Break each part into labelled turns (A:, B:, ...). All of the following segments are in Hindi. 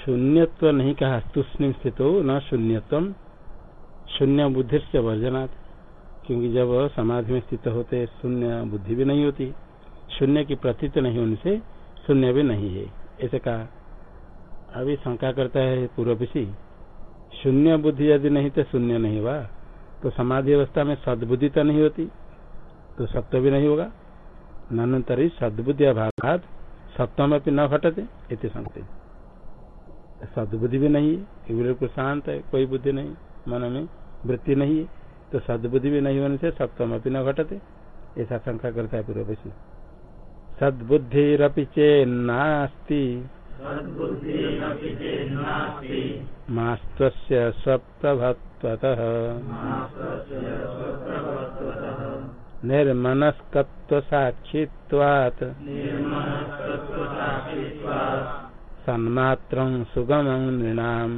A: शून्यत्व नहीं कहा, तुष्णिम स्थित हो न शून्यत्व शून्य बुद्धि से वर्जनाथ क्योंकि जब समाधि में स्थित होते, शून्य बुद्धि भी नहीं होती। शून्य की प्रतीत नहीं होने से शून्य भी नहीं है। ऐसे कहा। अभी शंका करता है पूर्वपीसी शून्य बुद्धि यदि नहीं तो शून्य नहीं हुआ तो समाधि अवस्था में सदबुद्धि तो नहीं होती तो सत्य भी नहीं होगा। ननतरी सदबुद्धि अभाव सप्तम अपनी न घटते इतने संकते सदबुद्धि भी नहीं है बिल्कुल शांत है कोई बुद्धि नहीं मन में वृत्ति नहीं है तो सदबुद्धि भी नहीं होने से सप्तम अपनी न घटते ऐसा शंका करता है पूर्व वैसी सद्बुद्धिरपि चेन्नास्ति मास्त्वस्य स्वप्रभत्वतः निर्मनस्कत्वसाक्षित्वात् सन्मात्रं सुगमं नृणाम्।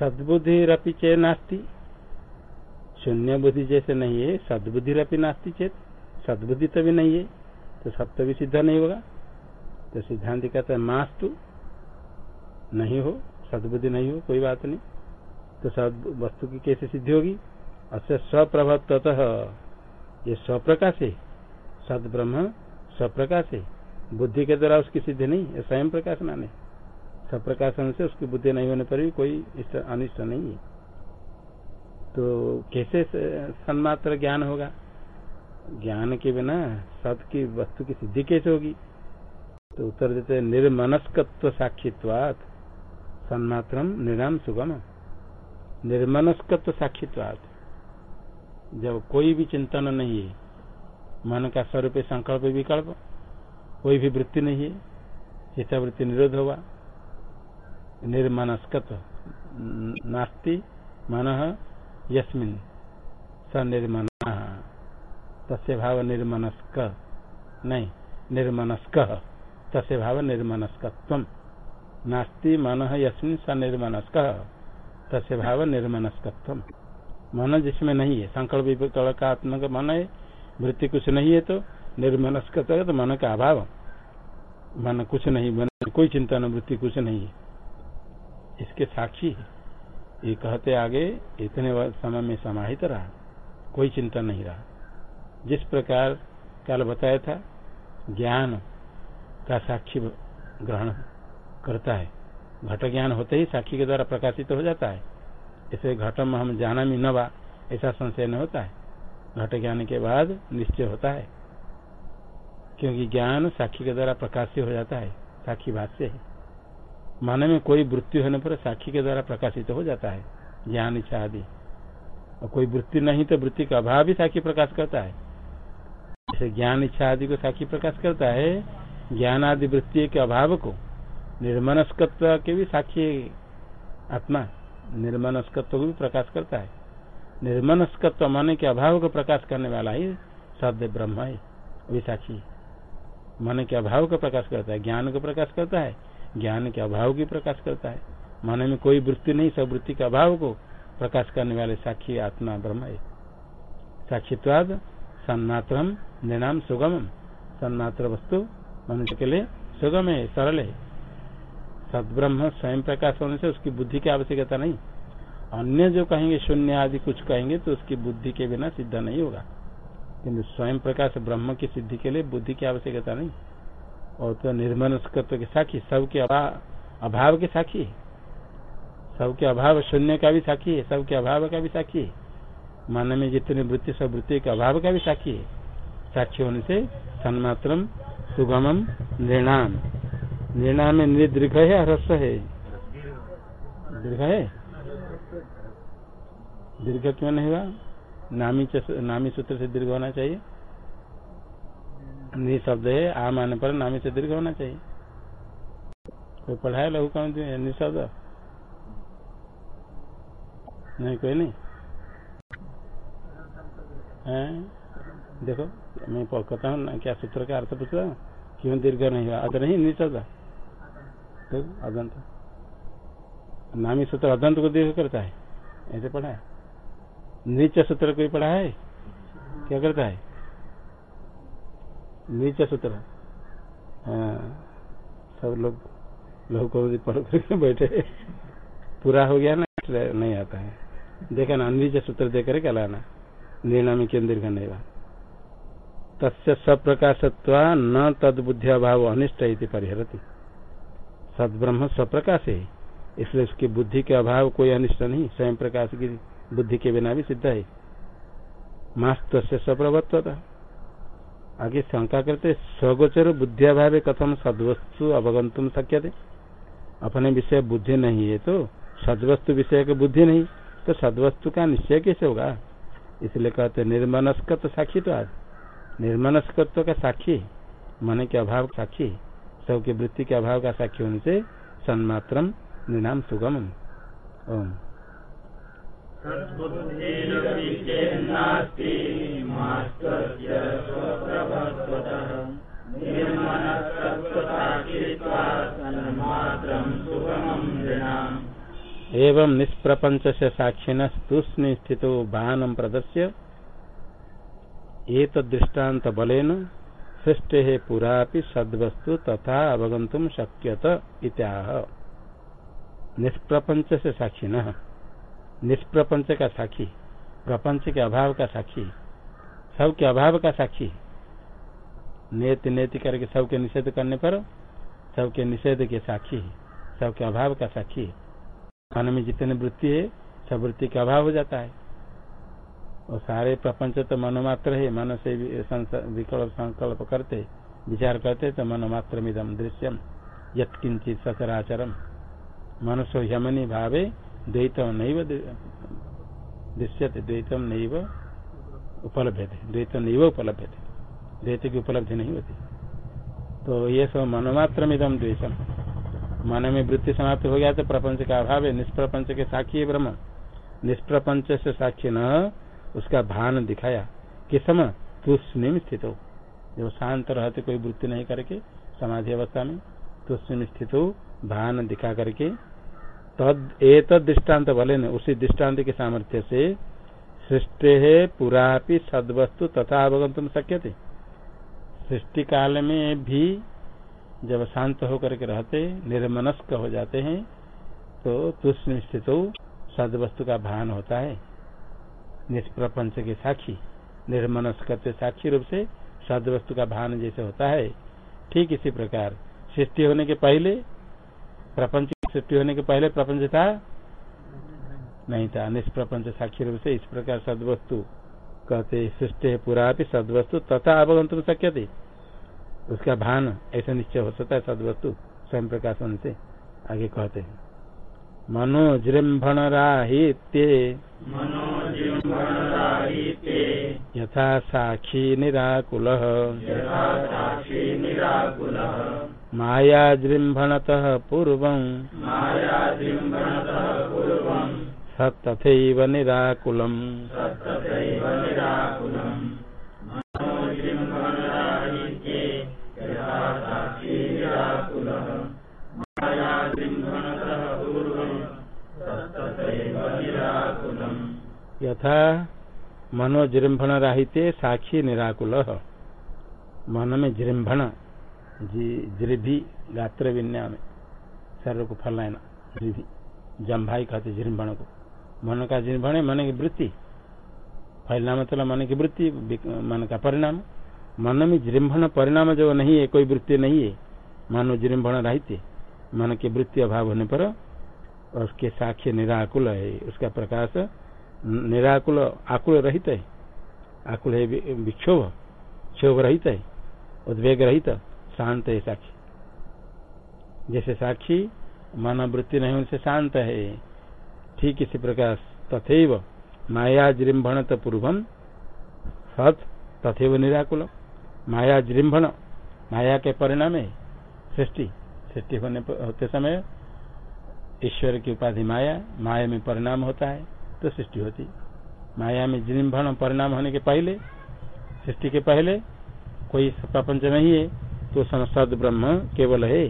A: सद्बुद्धि रपि चे नास्ती। शून्य बुद्धि जैसे नहीं है सद्बुद्धि रपि नास्ती चेत। सद्बुद्धि तो भी नहीं है तो सत्य भी सिद्ध नहीं होगा। तो सिद्धांत कहता है, मास्तु, नहीं हो, सदबुद्धि नहीं हो, कोई बात नहीं। तो सद वस्तु की कैसे सिद्धि होगी? अस्य स्वप्रभत्वतः ये स्वप्रकाश है सद ब्रह्म स्वप्रकाश है बुद्धि के द्वारा उसकी सिद्धि नहीं है स्वयं प्रकाश माने स्वप्रकाशन से उसकी बुद्धि नहीं होने पर भी कोई अनिष्ट नहीं है। तो कैसे सन्मात्र ज्ञान होगा? ज्ञान के बिना सत की वस्तु की सिद्धि कैसे होगी? तो उत्तर देते निर्मनस्कत्व साक्षित्वात सन्मात्रम निर्णाम सुगम निर्मनस्कत्व साक्षित्वात। जब कोई भी चिंतन नहीं है, मन का स्वरूप संकल्प विकल्प, कोई भी वृत्ति नहीं है चित्तवृत्ति निरोध हुआ। निर्मनस्कत्व, नास्ति, मन, यस्मिन स निर्मन तस्य भाव निर्मनस्क, नहीं, निर्मनस्क। तस्य भाव निर्मनस्कत्व नास्ति मन यस्मिन स निर्मनस्क। तस्य भाव निर्मनस्कत्व मन जिसमें नहीं है, संकल्प विकल्प मन है, वृत्ति कुछ नहीं है तो निर्मनस्क तो मन का अभाव। मन कुछ नहीं, मन कोई चिंता न वृत्ति कुछ नहीं है। इसके साक्षी है। ये कहते आगे, इतने समय में समाहित रहा। कोई चिंता नहीं रहा। जिस प्रकार कल बताया था, ज्ञान का साक्षी ग्रहण करता है। घट ज्ञान होते ही साक्षी के द्वारा प्रकाशित तो हो जाता है। इसे घटम हम जाना भी न बा ऐसा संशय न होता है। घट ज्ञान के बाद निश्चय होता है। क्योंकि ज्ञान साक्षी के द्वारा प्रकाशित हो जाता है, साक्षी भाष्य है। मन में कोई वृत्ति होने पर साक्षी के द्वारा प्रकाशित तो हो जाता है, ज्ञान इच्छा आदि और कोई वृत्ति नहीं तो वृत्ति का अभाव भी साक्षी प्रकाश करता है। जैसे ज्ञान इच्छा आदि को साक्षी प्रकाश करता है ज्ञान आदि वृत्ति के अभाव को निर्मनस्कत्व के भी साक्षी आत्मा निर्मनस्कत्व को भी प्रकाश करता है। निर्मनस्कत्व मन के अभाव को प्रकाश करने वाला ही सद ब्रह्म है साक्षी मन के अभाव को प्रकाश करता है, ज्ञान को प्रकाश करता है, ज्ञान के अभाव की प्रकाश करता है। मन में कोई वृत्ति नहीं, सब वृत्ति के अभाव को प्रकाश करने वाले साक्षी आत्मा ब्रह्म है। साक्षित्वाद सन्मात्र निनाम सुगम सन्मात्र वस्तु मनुष्य के लिए सुगम है, सरल है। सदब्रह्म स्वयं प्रकाश होने से उसकी बुद्धि की आवश्यकता नहीं। अन्य जो कहेंगे शून्य आदि कुछ कहेंगे तो उसकी बुद्धि के बिना सिद्ध नहीं होगा। किन्तु स्वयं प्रकाश ब्रह्म की सिद्धि के लिए बुद्धि की आवश्यकता नहीं। और तो निर्मनस्कत्व के साक्षी सबके अभाव के है सबके अभाव शून्य का भी साक्षी है, सबके अभाव का भी साक्षी है। मन में जितनी वृत्ति, सब वृत्ति के अभाव का भी साक्षी है। साक्षी होने से सन्मात्र सुगमम निर्णाम निर्णाम में निर्दीर्घ है ह्रस्व है? दीर्घ है? दीर्घ क्यों नहीं हुआ? नामी नामी सूत्र से दीर्घ होना चाहिए। निशब्द है आम आने पर नामी से दीर्घ होना चाहिए। कोई पढ़ाया लघु कौन निशब्द नहीं, कोई नहीं। है? देखो, मैं कहता हूँ, क्या सूत्र का अर्थ पूछ रहा हूँ? क्यों दीर्घ नहीं हुआ? अगर नहीं निशब्द तो अदंत। नामी सूत्र अदंत को दीर्घ करता है। ऐसे पढ़ा है। नीच सूत्र कोई पढ़ा है? क्या करता है? नीच सूत्र। सब लोग लोग पढ़ करके बैठे। पूरा हो गया ना, नहीं आता है। देखा ना, नीच सूत्र देकर क्या लाना। निर्णय में केंद्र करने का तस्य न तदबुद्धि अभाव अनिष्ट परिहरती। सदब्रह्म स्वप्रकाश है इसलिए उसकी बुद्धि के अभाव कोई अनिष्ट नहीं, स्वयं प्रकाश की बुद्धि के बिना भी सिद्ध है। मास्त सप्रभत्व आगे शंका करते स्वगोचर बुद्धि अभाव कथम सदवस्तु अवगंतुम शक्य थे अपने विषय बुद्धि नहीं है तो सदवस्तु विषय की बुद्धि नहीं तो सदवस्तु का निश्चय कैसे होगा? इसलिए कहते निर्मनस्क तो साक्षी तो आज निर्मनस्कत्व का साक्षी, मन के अभाव साक्षी सबके वृत्ति के अभाव का साक्षी होने से सन्मात्र निनाम सुगम ओम। एवं निष्प्रपंच से साक्षिण तुष्ण स्थित बानम प्रदर्श्य एक दृष्टांत बलेन सृष्टि है पुरा सद्वस्तु तथा अवगंतुम शक्यत इत्याह। निष्प्रपंच से साक्षी न निष्प्रपंच का साक्षी। प्रपंच के अभाव का साक्षी। सब के अभाव का साक्षी। नेत नेति करके सबके निषेध करने पर सबके निषेध के साक्षी। सबके अभाव का साक्षी। मन में जितने वृत्ति है, सब वृत्ति का अभाव हो जाता है। और सारे प्रपंच तो मनोमात्र है मन से विकल्प संकल्प करते, विचार करते तो मनोमात्र मिदम दृश्यम यत्किंचित सचराचरम मनुष्य यमनी भावे द्वैतम नहीं दृश्यते द्वैतम नहीं उपलब्ध थे द्वैत नहीं उपलब्ध थे द्वैत की उपलब्धि नहीं होती। तो ये सब मनोमात्र मिदम द्वेषम मन में वृत्ति समाप्त हो गया तो प्रपंच का अभाव है, निष्प्रपंच के साक्षी है ब्रह्म। निष्प्रपंच से साक्षी न उसका भान दिखाया किस समय तुष्णिम स्थित हो जब शांत रहते कोई वृत्ति नहीं करके, समाधि अवस्था में तुष्णिम स्थित हो भान दिखा करके, तद एक दृष्टांत भले न, उसी दृष्टांत के सामर्थ्य से, सृष्टि है पूरा सदवस्तु तथा अवगंतुम शक्य थे सृष्टि काल में भी जब शांत होकर के रहते, निर्मनस्क हो जाते हैं तो तुष्ण स्थित सदवस्तु का भान होता है। निष्प्रपंच के साक्षी निर्मनस्क साक्षी रूप से सदवस्तु का भान जैसे होता है। ठीक इसी प्रकार, सृष्टि होने के पहले, प्रपंच सृष्टि होने के पहले प्रपंच था? नहीं था। निष्प्रपंच साक्षी रूप से इस प्रकार सदवस्तु कहते, सृष्टि पूरा भी सदवस्तु तथा अवगंतुम शक्य थे उसका भान ऐसा निश्चय हो सकता है सदवस्तु स्वयं प्रकाश होने से आगे कहते हैं। मनोजृंभण राहित्ये यथा साक्षी निराकुल मायाजृंभणतः पूर्व सत्तथैव निराकुलम्। यथा मनोजृंभण राहित्य साक्षी निराकुल। मन में जृंभण जृभि, गात्र विन्या में शरीर को फैलाना जृभि। जम्भाई कहते जृंभण को मन का जृंभण है, मन की वृत्ति। फैलना मतलब मन की वृत्ति मन का परिणाम। मन में जृंभण परिणाम जो नहीं है, कोई वृत्ति नहीं है, मानो जृंभण राहित्य मन की वृत्ति अभाव होने पर उसके साक्ष्य निराकुल है, उसका प्रकाश निराकुल, आकुल रहित। है आकुल है विक्षोभ, क्षोभ रहित है उद्वेग रहित, शांत है साक्षी। जैसे साक्षी, मनोवृत्ति नहीं, उनसे शांत है। ठीक इसी प्रकार तथेव माया जृंभण पूर्वम सत, तथेव निराकुल। माया जृंभण माया के परिणाम है सृष्टि। सृष्टि होने होते समय ईश्वर की उपाधि माया माया में परिणाम होता है। तो सृष्टि होती। माया में जृंभण परिणाम होने के पहले, सृष्टि के पहले, कोई प्रपंच नहीं है तो सद ब्रह्म केवल है,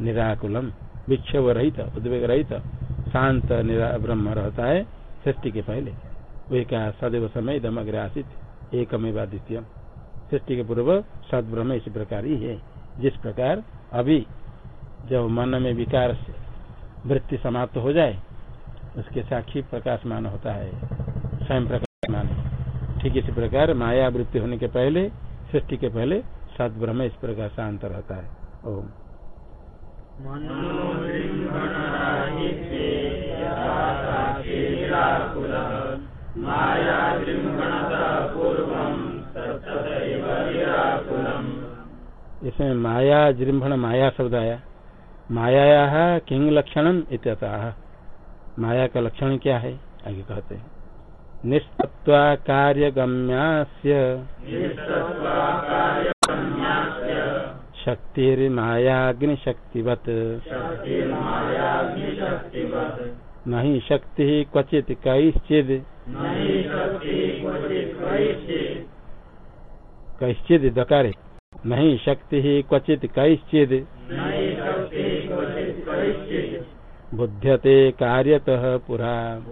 A: निराकुलम विक्षोभ रहित उद्वेग रहित शांत ब्रह्म रहता है सृष्टि के पहले। वही कहा, सदैव समय दमग्र आसित, एकमेवा सृष्टि के पूर्व सद ब्रह्म इसी प्रकार ही है। जिस प्रकार अभी जब मन में विकार से वृत्ति समाप्त हो जाए उसके साक्षी प्रकाशमान होता है, स्वयं प्रकाशमान ठीक इसी प्रकार माया वृत्ति होने के पहले, सृष्टि के पहले सद ब्रह्म इस प्रकार शांत रहता है। ओम। इसमें माया जृंभण माया शब्द आया। माया किंग लक्षण इत्यतः। माया का लक्षण क्या है? आगे कहते हैं। निस्तत्वा कार्यगम्यास्य। शक्तिर्मायाग्निशक्तिवत्। नहीं शक्ति क्वचित कैश्चिद। कैश्चिद दकारे। नहीं शक्ति क्वचित कैश्चिद। बुध्यते कार्यतः पुरा।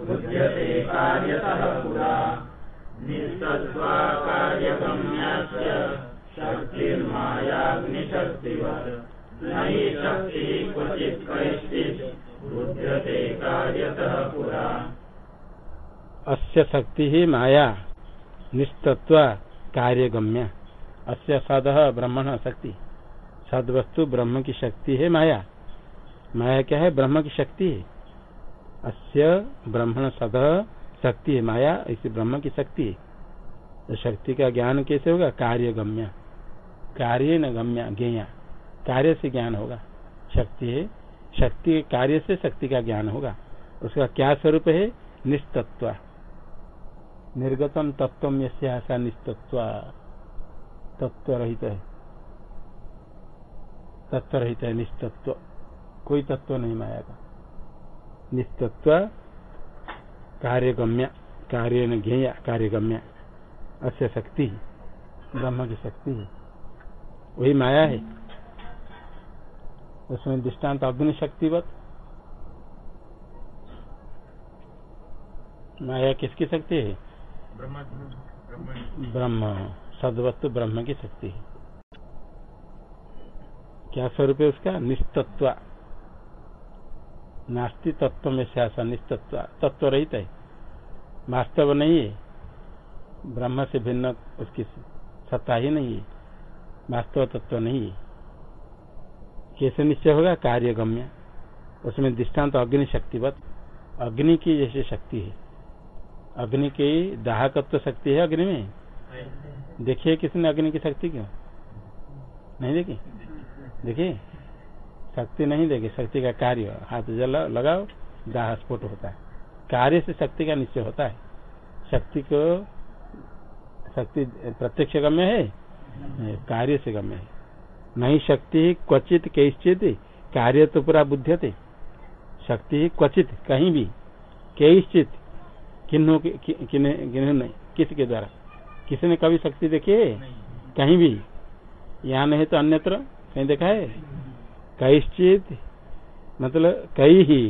A: अस्य शक्ति ही माया। निस्तत्व कार्यगम्य। अस्य सद ब्रह्मण शक्ति। सदवस्तु ब्रह्म की शक्ति है माया। माया क्या है? ब्रह्म की शक्ति है। अस्य ब्रह्मण सद शक्ति है। माया इसी ब्रह्म की शक्ति है। तो शक्ति का ज्ञान कैसे होगा? कार्य गम्य। कार्य न गम्य ज्ञा कार्य से ज्ञान होगा। शक्ति है। शक्ति कार्य से शक्ति का ज्ञान होगा। उसका क्या स्वरूप है? निस्तत्व। निर्गतम तत्व ऐसा निस्तत्व। तत्व रहित है। तत्व रहित है, निस्तत्व। कोई तत्व नहीं माया का निस्तत्व कार्यगम्य कार्य न ज्ञेय, कार्यगम्य। अस्य शक्ति ब्रह्म की शक्ति है। वही माया है। उसमें दृष्टांत अग्नि शक्तिवत। माया किसकी शक्ति है? ब्रह्म, सदवस्तु ब्रह्म की शक्ति है। क्या स्वरूप है उसका? निस्तत्व नास्ति तत्व में शासन निस्तत्व तत्व रहित है। वास्तव नहीं है। ब्रह्म से भिन्न उसकी सत्ता ही नहीं है। वास्तव तत्व नहीं है। कैसे निश्चय होगा? कार्य गम्य उसमें दृष्टांत तो अग्नि शक्तिवत। अग्नि की जैसे शक्ति है। अग्नि की दाहकत्व शक्ति है अग्नि में। देखिए किसने अग्नि की शक्ति क्यों? नहीं देखी? देखिए शक्ति नहीं देगी शक्ति का कार्य हाथ जल लगाओ दाह स्फोट होता है। कार्य से शक्ति का निश्चय होता है। शक्ति को शक्ति प्रत्यक्ष गम्य है? कार्य से गम्य है। नहीं शक्ति क्वचित कैश्चित कार्य तो पूरा बुद्धते शक्ति क्वचित कहीं भी कैश्चित किन्हों किन्हों नहीं किसके द्वारा। किसी ने कभी शक्ति देखी है? कहीं भी। यहाँ नहीं तो अन्यत्र कहीं देखा है? कैश्चित मतलब कई ही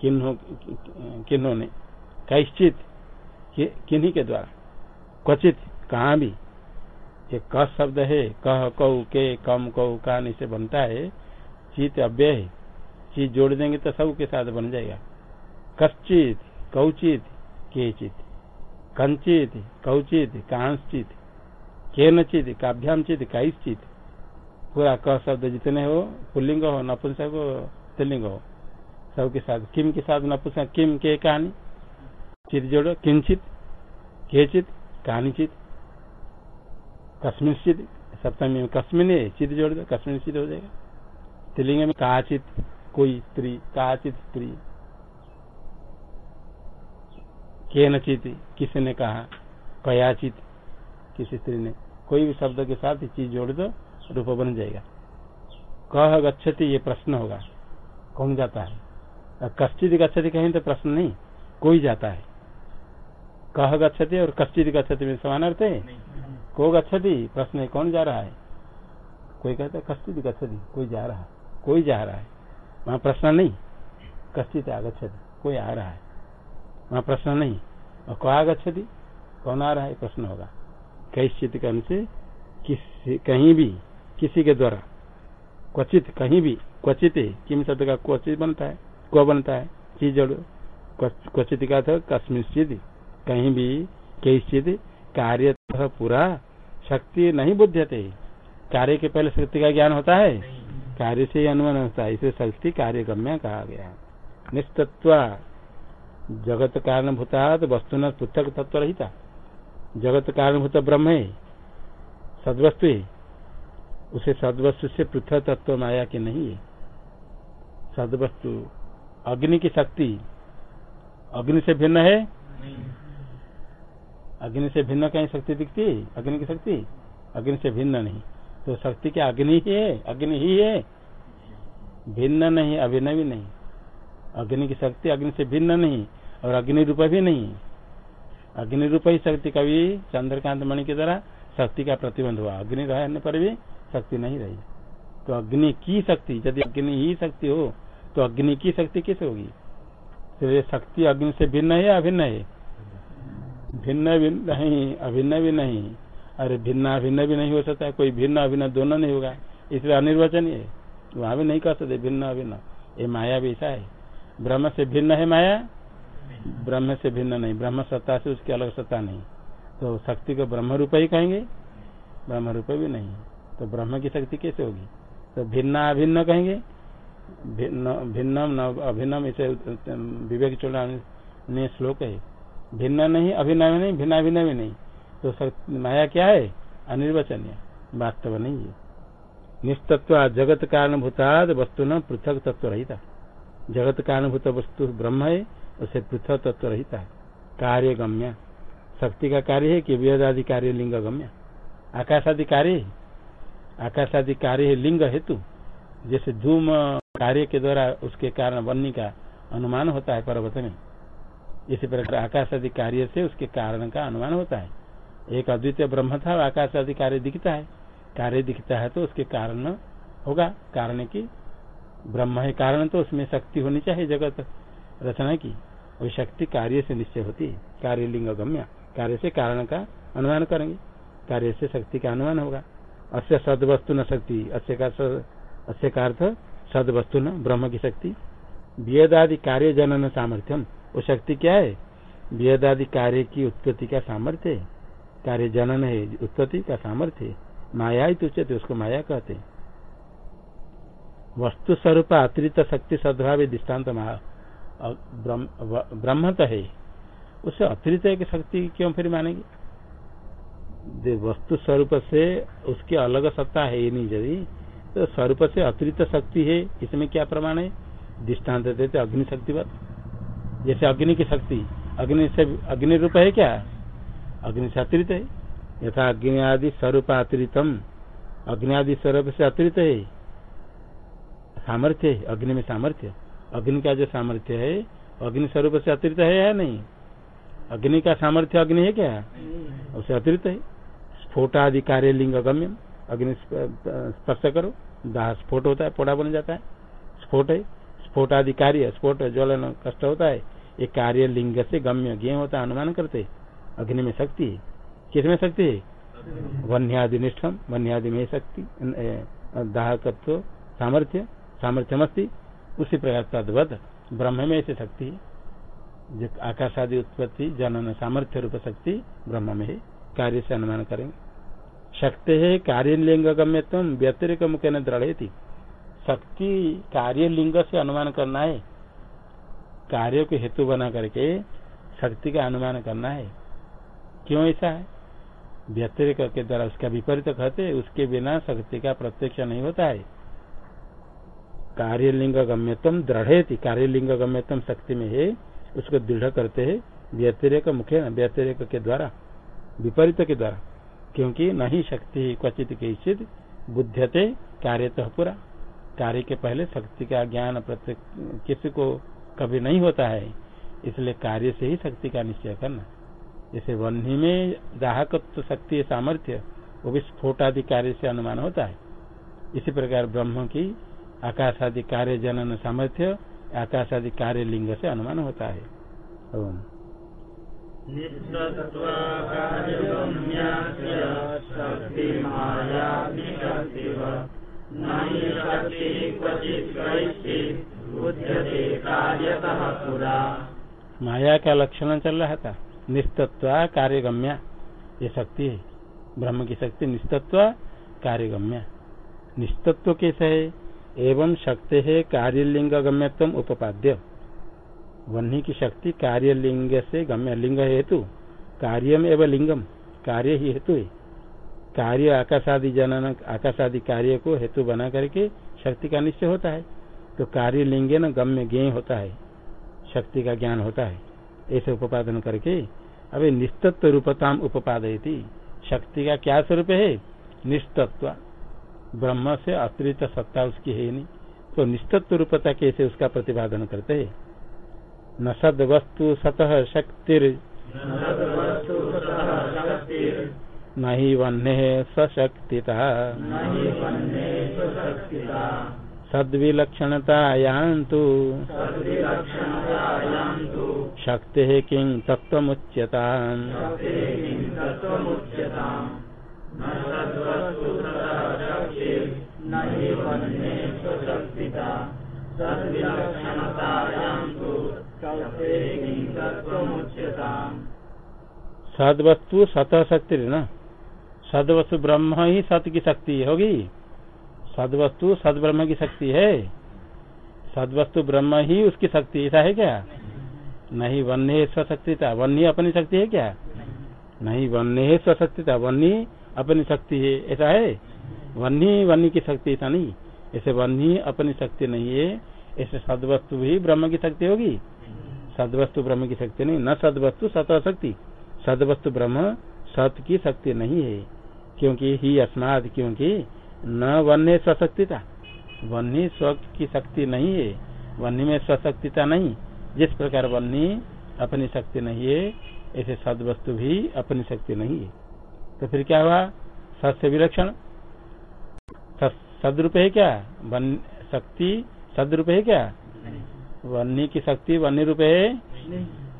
A: किन्हों ने कैश्चित किन्हीं के द्वारा? क्वचित कहा भी ये क शब्द है कह कौ, के, कम, कौ, कान, इसे बनता है, चित अव्यय है। चीज़ जोड़ देंगे तो सब के साथ बन जाएगा। कश्चित, कौचित, केचित। कंचित, कौचित कांचित के नचित काभ्याम चित कैश्चित। पूरा क शब्द जितने हो, पुल्लिंग हो, नपुंसक हो स्त्रीलिंग हो। सबके साथ, किम के साथ नपुंसक, किम के कहानी चित जोड़ो किंचित, केचित कहानीचित कस्मिन सप्तमी में कस्मिन चित जोड़ दो कस्मिन चित हो जाएगा। स्त्रीलिंग में काचित, कोई स्त्री, काचित स्त्री। के नचित किसी ने कहा? कयाचित, किसी स्त्री ने? कोई भी शब्द के साथ चीज़ जोड़ दो रूप बन जाएगा। कह गच्छति ये प्रश्न होगा। कौन जाता है? कश्चित गच्छति कहीं तो प्रश्न नहीं कोई जाता है। कह गच्छति और कश्चित गच्छति में समान अर्थ है को गच्छति? प्रश्न है कौन जा रहा है? कोई कहता है कश्चित गच्छति कोई जा रहा है। कोई जा रहा है। वहाँ प्रश्न नहीं। कश्चित आगछति कोई आ रहा है। वहाँ प्रश्न नहीं। और कहा आगछति कौन आ रहा है? प्रश्न होगा। कई स्थित करने से किसी कहीं भी किसी के द्वारा। क्वचित कहीं भी, क्वचित किम शब्द का क्वचित बनता है, क्व बनता है, चीज़ क्वचित का था कस्मिन स्थिति कहीं भी स्थिति कार्य पूरा, शक्ति नहीं बुद्धते कार्य के पहले शक्ति का ज्ञान होता है? कार्य से ही अनुमान होता है, इसे शक्ति कार्य गम्य कहा गया। निस्तत्व जगत कारण भूता तो वस्तु न पृथक तत्व रहता जगत कारणभूत ब्रह्म, सदवस्तु उसे सदवस्तु से पृथक तत्व माया के नहीं है। सदवस्तु अग्नि की शक्ति अग्नि से भिन्न है? अग्नि से भिन्न कहीं शक्ति दिखती है? अग्नि की शक्ति? अग्नि से भिन्न नहीं। तो शक्ति क्या अग्नि ही है? अग्नि ही है। भिन्न नहीं अभिन्न भी नहीं। अग्नि की शक्ति अग्नि से भिन्न नहीं और अग्नि रूप भी नहीं अग्नि रूप ही शक्ति कभी चंद्रकांत मणि की तरह शक्ति का प्रतिबंध हुआ। अग्नि रहने पर भी शक्ति नहीं रही। तो अग्नि की शक्ति, यदि अग्नि ही शक्ति हो तो अग्नि की शक्ति कैसे होगी? तो ये शक्ति अग्नि से भिन्न है या अभिन्न है? भिन्न भी नहीं, अभिन्न भी नहीं। अरे भिन्न अभिन्न भी नहीं हो सकता कोई भिन्न अभिन्न दोनों नहीं होगा। इसलिए अनिर्वचनीय है। वहाँ भी नहीं कर सकते, भिन्न अभिन्न। ये माया भी ऐसा है। ब्रह्म से भिन्न है माया? ब्रह्म से भिन्न नहीं। ब्रह्म सत्ता से उसकी अलग सत्ता नहीं। तो शक्ति को ब्रह्म रूप ही कहेंगे। ब्रह्म रूप भी नहीं। तो ब्रह्म की शक्ति कैसे होगी? तो भिन्न अभिन्न कहेंगे? भिन्नम न, अभिन्नम इसे विवेक चोड़ा ने श्लोक है। भिन्न नहीं अभिनव नहीं, भिन्न भिन्न भी नहीं। तो माया क्या है? अनिर्वचनीय। वास्तव नहीं है। निस्तत्व जगत कारणभूताद वस्तु न पृथक तत्व रहता जगत कारणभूत वस्तु ब्रह्म है, उसे पृथक तत्व रहता है कार्य गम्य शक्ति का कार्य है कि वेद आदि कार्य लिंग गम्य आकाश आदि कार्य आकाश आदि कार्य है लिंग हेतु, जैसे धूम कार्य के द्वारा उसके कारण बनने का अनुमान होता है पर्वत में। इसी प्रकार आकाश आदि कार्य से उसके कारण का अनुमान होता है। एक अद्वितीय ब्रह्म था आकाश आदि कार्य दिखता है। कार्य दिखता है तो उसके कारण होगा। कारण की, ब्रह्म है कारण तो उसमें शक्ति होनी चाहिए जगत रचना की। वही शक्ति कार्य से निश्चय होती है। कार्य लिंग गम्य कार्य से कारण का अनुमान करेंगे। कार्य से शक्ति का अनुमान होगा। अस्य सद वस्तु न शक्ति। अस्य का अर्थ सद वस्तु न, ब्रह्म की शक्ति। वेदादि कार्य जनन सामर्थ्यम। वो शक्ति क्या है? वेदादि कार्य की उत्पत्ति का सामर्थ्य कार्य जनन है, उत्पत्ति का सामर्थ्य माया ही तुच्यते उसको माया कहते वस्तु स्वरूप अतिरिक्त शक्ति सद्भाव दृष्टांत ब्रह्म तो है। उससे अतिरिक्त शक्ति क्यों फिर मानेंगे? वस्तु स्वरूप से उसकी अलग सत्ता है ही नहीं यदि तो स्वरूप से अतिरिक्त शक्ति है इसमें क्या प्रमाण है? दृष्टांत देते अग्नि शक्तिवत जैसे अग्नि की शक्ति अग्नि से अग्नि रूप है क्या? अग्नि से अतिरिक्त है। यथा अग्नि आदि स्वरूप अतिरिक्तम अग्नि आदि स्वरूप से अतिरिक्त है। सामर्थ्य अग्नि में सामर्थ्य। अग्नि का जो सामर्थ्य है अग्नि स्वरूप से अतिरिक्त है या नहीं? अग्नि का सामर्थ्य अग्नि है क्या? उसे अतिरिक्त है। स्फोट आदि कार्य लिंग अगम्य अग्नि स्पर्श करो, दाह स्फोट होता है, पोड़ा बन जाता है, स्फोट है स्फोट आदि कार्य स्फोट ज्वलन कष्ट होता है, ये कार्य लिंग से गम्य, ज्ञ होता है, अनुमान करते अग्नि में शक्ति है किसमें शक्ति है? वन्यादि निष्ठम वन्यादि में शक्ति दाहकत्व सामर्थ्य, सामर्थ्यमस्ती, उसी प्रकार तद्वत, ब्रह्म में ऐसी शक्ति है, जो आकाश आदि उत्पत्ति, जनन सामर्थ्य रूप शक्ति, ब्रह्म में कार्य से अनुमान करेंगे। शक्ति है कार्य लिंग गम्यत्व व्यतिरिक मुख्य न दृढ़ शक्ति कार्य लिंग से अनुमान करना है। कार्य को हेतु बना करके शक्ति का अनुमान करना है। क्यों ऐसा है? व्यतिरिक के द्वारा उसका विपरीत कहते उसके बिना शक्ति का प्रत्यक्ष नहीं होता है। कार्यलिंग गम्यतम दृढ़ कार्यलिंग गम्यतम शक्ति में है, उसको दृढ़ करते है व्यतिरिक मुख्य व्यतिरिक के द्वारा, विपरीत के द्वारा। क्योंकि नहीं शक्ति क्वचित किचित बुद्धते कार्य तो पूरा। कार्य के पहले शक्ति का ज्ञान प्रत्येक किसी को कभी नहीं होता है, इसलिए कार्य से ही शक्ति का निश्चय करना। जैसे वन्य में दाहकत्व शक्ति सामर्थ्य, वो भी स्फोट आदि कार्य से अनुमान होता है। इसी प्रकार ब्रह्म की आकाश आदि कार्य जनन सामर्थ्य आकाश आदि कार्य लिंग से अनुमान होता है। माया का लक्षण चल रहा था निस्तत्व कार्यगम्या ये शक्ति है। ब्रह्म की शक्ति निस्तत्व कार्यगम्या निस्तत्व कैसे है? एवं शक्ति है कार्यलिंग गम्यत्व उपाद्य। वन्नी की शक्ति कार्य लिंग से गम्य, लिंग हेतु। कार्यम एवं लिंगम, कार्य ही हेतु है। कार्य आकाशादि जनन, आकाशादि कार्य को हेतु बना करके शक्ति का निश्चय होता है। तो कार्य लिंगे न गम्य ज्ञ होता है, शक्ति का ज्ञान होता है। ऐसे उपादन करके अभी निस्तत्व रूपताम उपादयती। शक्ति का क्या स्वरूप है? निस्तत्व। ब्रह्म से अतिरिक्त सत्ता उसकी है नहीं। तो निस्तत्व रूपता कैसे उसका प्रतिपादन करते है? न सद वस्तु सतह शक्तिर। न ही वन्य सशक्तिता सद्विलक्षणतायान्तु। शक्ति किं तत्वमुच्यता सदवस्तु सतह शक्ति न सदवस्तु ब्रह्म ही सत की शक्ति होगी। सदवस्तु सद ब्रह्म की शक्ति है। सदवस्तु ब्रह्म ही उसकी शक्ति ऐसा है क्या? नहीं, वन्य स्वशक्तिता। वन्य अपनी शक्ति है क्या? नहीं, वन्य स्वशक्तिता। वन्य अपनी शक्ति है, ऐसा है? वन्य वन्य की शक्ति ऐसा नहीं। ऐसे वन्य अपनी शक्ति नहीं है। ऐसे सदवस्तु भी ब्रह्म की शक्ति होगी। सदवस्तु ब्रह्म की शक्ति नहीं, न सदवस्तु सत शक्ति। सदवस्तु ब्रह्म सत की शक्ति नहीं है, क्योंकि ही अस्माद क्योंकि न वन्य स्वशक्तिता। वन्य स्व की शक्ति नहीं है, वन्य में स्वशक्तिता नहीं। जिस प्रकार वन्य अपनी शक्ति नहीं है, ऐसे सदवस्तु भी अपनी शक्ति नहीं है। तो फिर क्या हुआ? सत्य विलक्षण। सदरूप है क्या? शक्ति सदरूप है क्या? वन्य की शक्ति वन्य रूप है?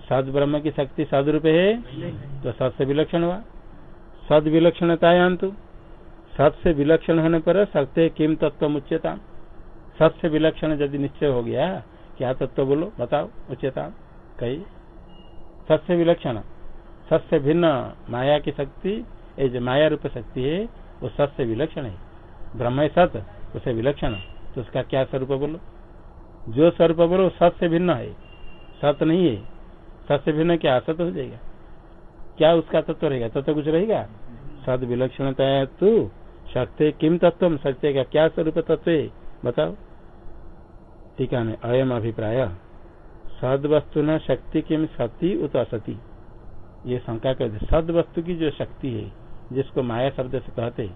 A: सद ब्रह्म की शक्ति सदरूप है? तो सत से विलक्षण हुआ। सद विलक्षणतायांतु सत से विलक्षण होने पर सत्य किम तत्व उच्चता सत से विलक्षण यदि निश्चय हो गया क्या तत्व बोलो? बताओ। उच्चता कही। सत से विलक्षण। सत से भिन्न माया की शक्ति माया रूप शक्ति है वो सत से विलक्षण है। ब्रह्म सत उसे विलक्षण। तो उसका क्या स्वरूप बोलो? जो स्वरूप बोलो सत से भिन्न है। सत नहीं है। सत से भिन्न क्या? असत हो जाएगा। क्या उसका तत्व रहेगा? तत्व कुछ रहेगा? सद विलक्षणता है तू सत्य किम तत्व सत्य का क्या स्वरूप तत्व है? बताओ। ठीक है, अयम अभिप्राय। सद वस्तु न शक्ति किम सती उत असती। ये शंका कर सद वस्तु की जो शक्ति है, जिसको माया शब्द से कहते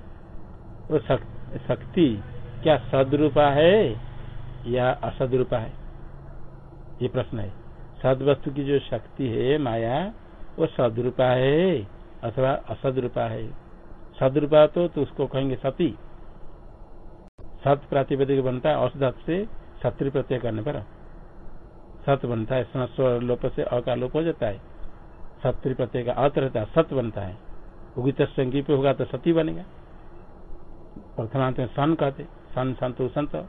A: वो शक्ति क्या सदरूपा है या असदरूपा है? ये प्रश्न है। सद वस्तु की जो शक्ति है माया वो सदरूपा है अथवा असदरूपा है। सदरूपा तो, तो उसको कहेंगे सती। सत प्रातिपदिक बनता है औषध से सत्री प्रत्यय करने पर। सत बनता है लोप से अकालोप हो जाता है। सत्री प्रत्यय का अर्थ रहता है सत बनता है। उगित संगी पे होगा तो सती बनेगा। प्रथमांत में सन कहते, सन संत संत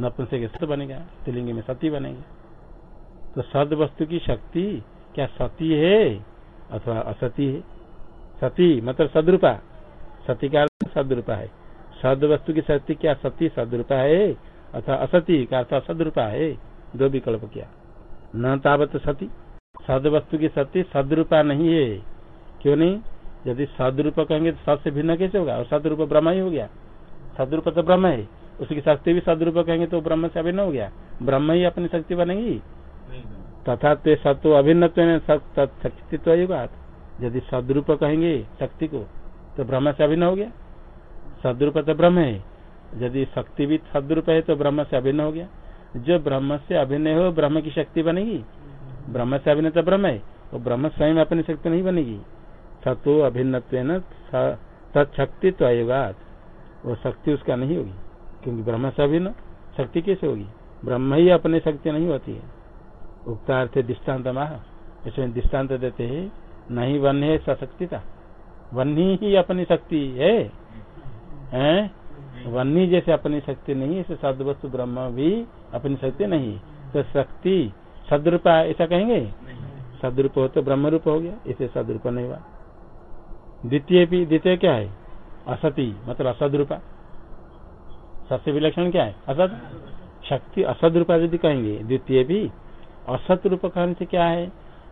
A: नपुंसक सत बनेगा स्त्रीलिंग में सती बनेगा। तो सद वस्तु की शक्ति क्या सती है अथवा असती है? सती मतलब सदरूपा। सती का सदरूपा है। सद वस्तु की शक्ति क्या सती सदरूपा है अथवा असती का अर्थात सदरूपा है? दो विकल्प किया। न तावत सती। सद वस्तु की सती सदरूपा नहीं है। क्यों नहीं? यदि सदरूप कहेंगे तो सद से भिन्न कैसे होगा? और सदरूप ब्रह्म ही हो गया। सदरूप तो ब्रह्म है। उसकी शक्ति भी सदरूप कहेंगे तो ब्रह्म से अभिन्न हो गया। ब्रह्म ही अपनी शक्ति बनेगी। तथा ते सत्व अभिन्न शक्तित्व यदि सदरूप कहेंगे शक्ति को तो ब्रह्म से अभिन्न हो गया। सदरूप तो ब्रह्म है। यदि शक्ति भी सदरूप है तो ब्रह्म से अभिन्न हो गया। जो ब्रह्म से अभिनय हो ब्रह्म की शक्ति बनेगी। ब्रह्म से अभिनय तो ब्रह्म है। वो ब्रह्म स्वयं अपनी शक्ति नहीं बनेगी। सतो अभिन्न तत्शक्ति तो अयुगात वो शक्ति उसका नहीं होगी क्योंकि ब्रह्म से अभिन्न शक्ति कैसे होगी? ब्रह्म ही अपनी शक्ति नहीं होती है। उगता उक्तार्थ दृष्टांत माह इसमें दृष्टांत देते है नहीं वन है सशक्तिता। वन्नी ही अपनी शक्ति है। हैं? वन्नी जैसे अपनी शक्ति नहीं है सद वस्तु ब्रह्म भी अपनी शक्ति नहीं तो शक्ति सदरूप ऐसा कहेंगे? सदरूप हो तो ब्रह्म रूप हो गया इसे सदरूप नहीं हुआ। द्वितीय भी द्वितीय क्या है? असती मतलब असद रूपा सबसे विलक्षण क्या है? असत शक्ति असद रूपा यदि कहेंगे, द्वितीय भी असत रूप कहने से क्या है?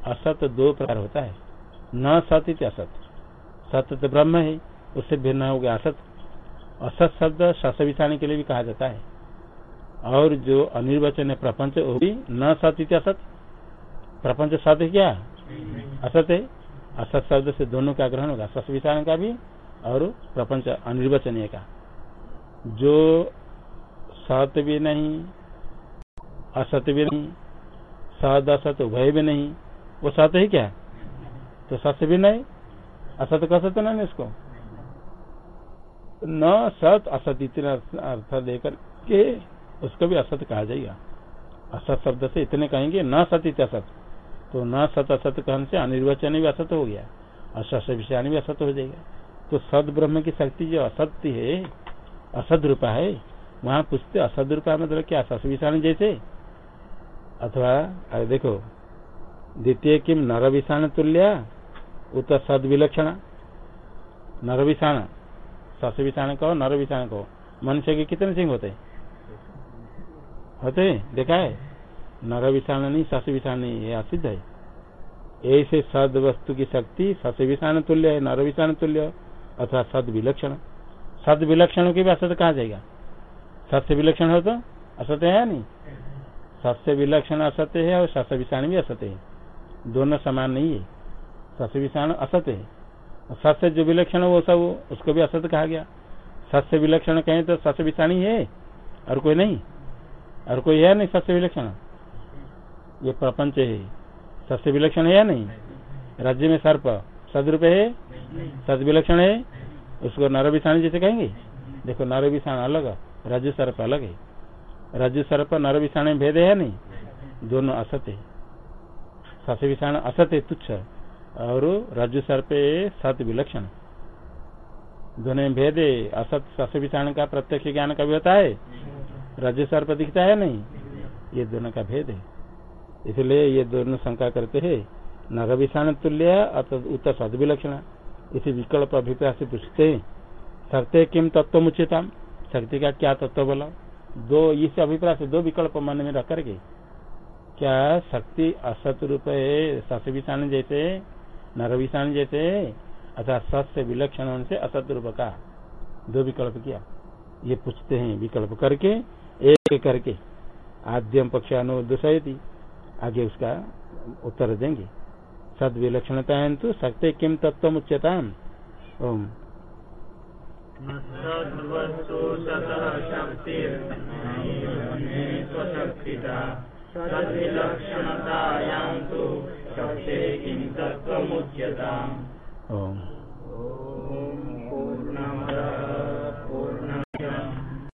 A: असत दो प्रकार होता है। न सत असत। सत्य तो ब्रह्म है, उससे भिन्न हो गया असत। असत शब्द शस विषाने के लिए भी कहा जाता है। और जो अनिर्वचन है, प्रपंच, वो भी न सत असत। प्रपंच सत है क्या? असत है। असत शब्द से दोनों का ग्रहण होगा सस विचारण का भी और प्रपंच अनिर्वचनीय का। जो सत भी नहीं, असत भी नहीं, सद असत, उभय भी नहीं, वो सत ही क्या? तो सत्य भी नहीं, असत का सत्य नहीं इसको। न सत असत इतना अर्थ देकर के उसको भी असत कहा जाएगा। असत शब्द से इतने कहेंगे, न सत इत असत। तो न सत असत कहने से अनिर्वचन भी असत हो गया। असत विषयान भी असत हो जाएगा। तो सद ब्रह्म की शक्ति जो असत्य है, असद रूपा है, वहाँ पूछते असद रूपा मतलब क्या? सस विषाण जैसे। अथवा, अरे देखो, द्वितीय किम नर विषाण तुल्य, उत सद विलक्षण। नर विषाण सस विषाण कहो, नर विषाण कहो। मनुष्य के कितने सिंह होते? होते? देखा है? नर विषाण नहीं सस विषाण नहीं, ये असिद्ध है। ऐसे सद वस्तु की शक्ति सस विषाण तुल्य है नर विषाण तुल्य अथवा सद विलक्षण सद विलक्षण की भी असत कहा जाएगा? सत्य विलक्षण हो तो असत्य है नहीं? सत्य विलक्षण असत्य है और सस विषाण भी असत्य है। दोनों समान नहीं है। सस विषाण असत्य है। सत्य जो विलक्षण वो सब उसको भी असत्य कहा गया। सस्य विलक्षण कहें तो सत्य विषाणी है, और कोई नहीं। और कोई है नहीं सत्य विलक्षण। ये प्रपंच है। सत्य विलक्षण है या नहीं? राज्य में सर्प सदरूप है? सद विलक्षण है? उसको नर विषाणी जैसे कहेंगे? देखो नर विषाण अलग राज्य सर्प अलग है। रज सर्प नर विषाण में भेद है नहीं? दोनों असत्य है। सत्य विषाण है तुच्छ और रज्जु सर्पे सत विलक्षण दोनों में भेद है। असत सस विषाण का प्रत्यक्ष ज्ञान का भी होता है? रज्जु सर्प दिखता है नहीं? ये दोनों का भेद है। इसलिए ये दोनों शंका करते हैं। नर विषाण तुल्य उत्तर सद विलक्षण इसी विकल्प अभिप्राय से पूछते हैं। शक्ति किम तत्व मुचिता शक्ति का क्या तत्व बोला? दो, इस अभिप्राय से दो विकल्प मन में रख करके। क्या शक्ति असत रूप है सस विषाण जैसे नर विषाण जैसे अर्थात सत से विलक्षण से असत रूप का? दो विकल्प किया। ये पूछते हैं विकल्प करके, एक करके। आद्यम पक्ष अनुदूषयती आगे उसका उत्तर देंगे। सद विलक्षणता है तो सत्य किम तत्व उच्चता ओम।
B: ओम